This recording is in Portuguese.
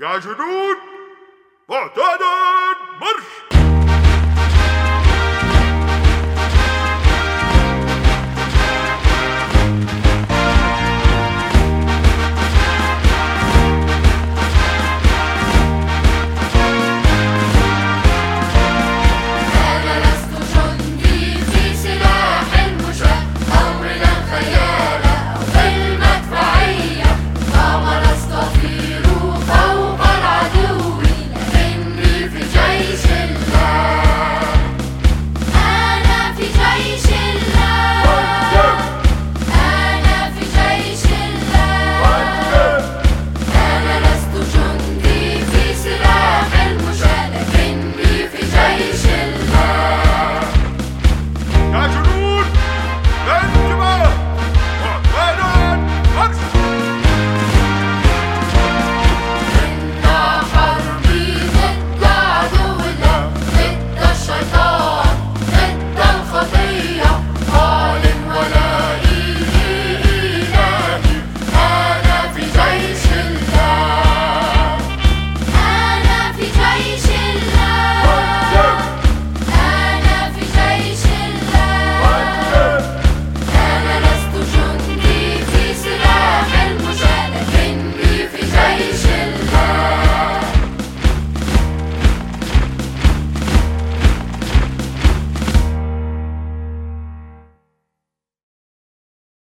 يا جنود معتادا مرش